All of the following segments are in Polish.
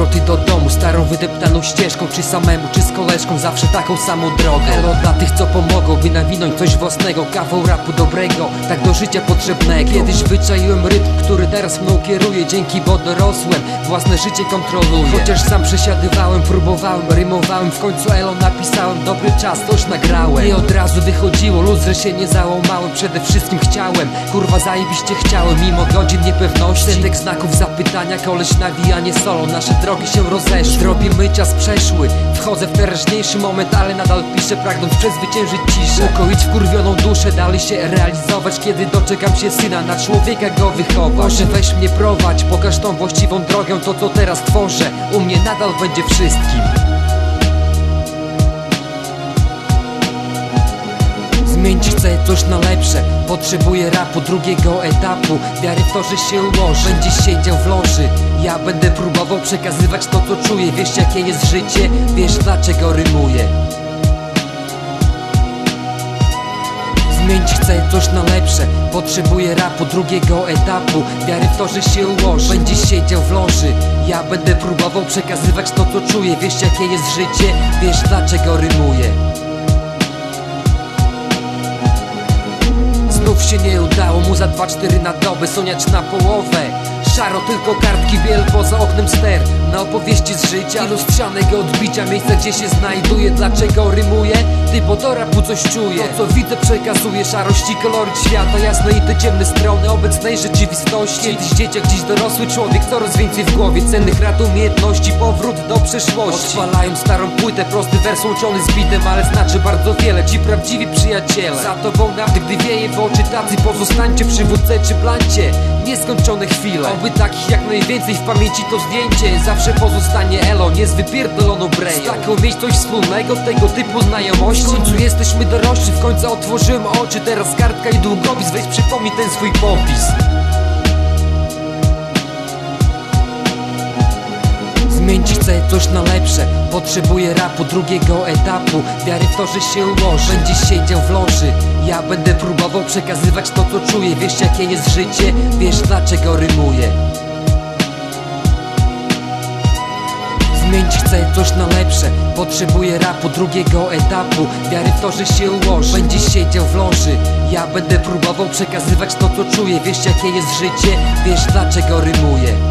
powroty do domu Starą wydeptaną ścieżką Czy samemu, czy z koleżką Zawsze taką samą drogę Elo dla tych, co pomogą By nawinąć coś własnego Kawał rapu dobrego Tak do życia potrzebnego. Kiedyś wyczaiłem rytm, który teraz mną kieruje Dzięki, bo dorosłem Własne życie kontroluję. Chociaż sam przesiadywałem, próbowałem Rymowałem, w końcu Elo napisałem Dobry czas, coś nagrałem. Nie od razu wychodziło Luz, się nie załamałem Przede wszystkim chciałem. Kurwa zajebiście chciałem Mimo godzin niepewności. Setek znaków zapytania Koleś nawijanie solo Nasze drogi się rozeszły Zrobimy czas przeszły. Wchodzę w teraźniejszy moment Ale nadal piszę pragnąc przezwyciężyć ciszę. Ukoić wkurwioną duszę Dalej się realizować Kiedy doczekam się syna. Na człowieka go wychować. Boże weź mnie prowadź Pokaż tą właściwą drogę To co teraz tworzę. U mnie nadal będzie wszystkim Zmienić chcę coś na lepsze. Potrzebuję rapu drugiego etapu. Wiary w to, że się ułoży. Będziesz siedział w loży. Ja będę próbował przekazywać to co czuję. Wiesz jakie jest życie? Wiesz dlaczego rymuję. Zmienić chcę coś na lepsze. Potrzebuję rapu drugiego etapu. Wiary w to, że się ułoży. Będziesz siedział w loży. Ja będę próbował przekazywać to co czuję. Wiesz jakie jest życie? Wiesz dlaczego rymuję za 2-4 na dobę Soniać na połowę Szaro tylko kartki biel poza oknem ster. Na opowieści z życia Lustrzanego odbicia Miejsca gdzie się znajduje Dlaczego rymuję? Ty bo do rapu coś czuję. To co widzę przekazuję Szarości kolory świata. Jasne i te ciemne strony obecnej rzeczywistości. Kiedyś dzieciak, dziś dorosły człowiek Coraz więcej w głowie cennych rad umiejętności Powrót do przeszłości. Odpalają starą płytę Prosty wers łączony z bitem Ale znaczy bardzo wiele. Ci prawdziwi przyjaciele. Za tobą nawet gdy wieje w oczy tacy Pozostańcie przy wódce czy blancie Nieskończone chwile. Oby takich jak najwięcej w pamięci to zdjęcie Zawsze pozostanie elo, nie z wypierdoloną breją. Z taką mieć coś wspólnego, tego typu znajomości. W końcu jesteśmy dorośli, w końcu otworzyłem oczy Teraz kartka i długopis, weź przypomnij ten swój popis Zmienić chcę coś na lepsze. Potrzebuję rapu drugiego etapu. Wiary w to, że się ułoży. Będziesz siedział w loży. Ja będę próbował przekazywać to co czuję. Wiesz jakie jest życie? Wiesz dlaczego rymuję. Zmienić chcę coś na lepsze. Potrzebuję rapu drugiego etapu. Wiary w to, że się ułoży. Będziesz siedział w loży. Ja będę próbował przekazywać to co czuję. Wiesz jakie jest życie? Wiesz dlaczego rymuję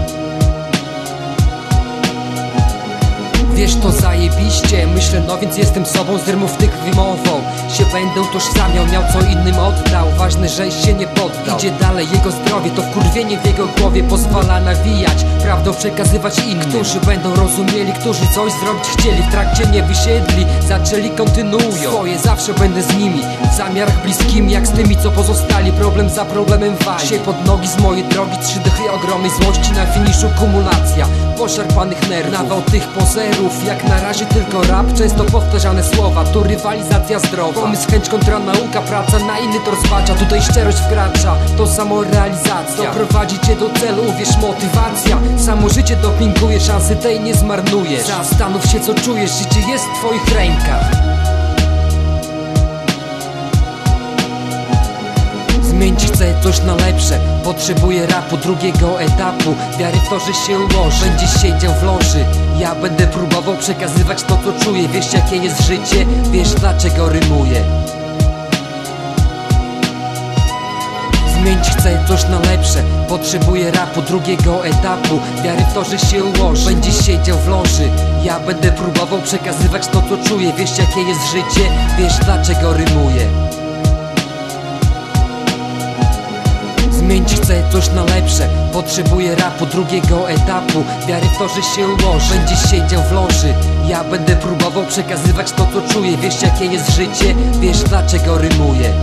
Wiesz to zajebiście, myślę no więc jestem sobą Z rymów tych wymową się będę utożsamiał Miał co innym oddał, ważne, że się nie poddał. Idzie dalej jego zdrowie, to wkurwienie w jego głowie Pozwala nawijać, prawdą przekazywać innym. Którzy będą rozumieli, którzy coś zrobić chcieli. W trakcie nie wysiedli, zaczęli kontynuują. Swoje zawsze będę z nimi, w zamiarach bliskimi Jak z tymi co pozostali, problem za problemem wali. Się pod nogi z mojej drogi, trzy dychy ogromnej złości. Na finiszu kumulacja, poszarpanych nerwów. Nawał tych pozerów, jak na razie tylko rap. Często powtarzane słowa, tu rywalizacja zdrowa. Pomysł, chęć kontra nauka, praca na inny tor zwacza Tutaj szczerość wkracza, to samorealizacja. Doprowadzi cię do celu, uwierz motywacja. Samo życie dopinguje, szansy tej nie zmarnujesz. Zastanów się co czujesz, życie jest w twoich rękach Zmienić chcę coś na lepsze. Potrzebuję rapu drugiego etapu. Wiary w to, że się ułoży. Będziesz siedział w loży. Ja będę próbował przekazywać to co czuję. Wiesz jakie jest życie? Wiesz dlaczego rymuję. Zmienić chcę coś na lepsze. Potrzebuję rapu drugiego etapu. Wiary w to, że się ułoży. Będziesz siedział w loży. Ja będę próbował przekazywać to co czuję. Wiesz jakie jest życie? Wiesz dlaczego rymuję Zmienić chcę coś na lepsze. Potrzebuję rapu drugiego etapu. Wiary w to, że się ułoży. Będziesz siedział w loży. Ja będę próbował przekazywać to co czuję. Wiesz jakie jest życie? Wiesz dlaczego rymuję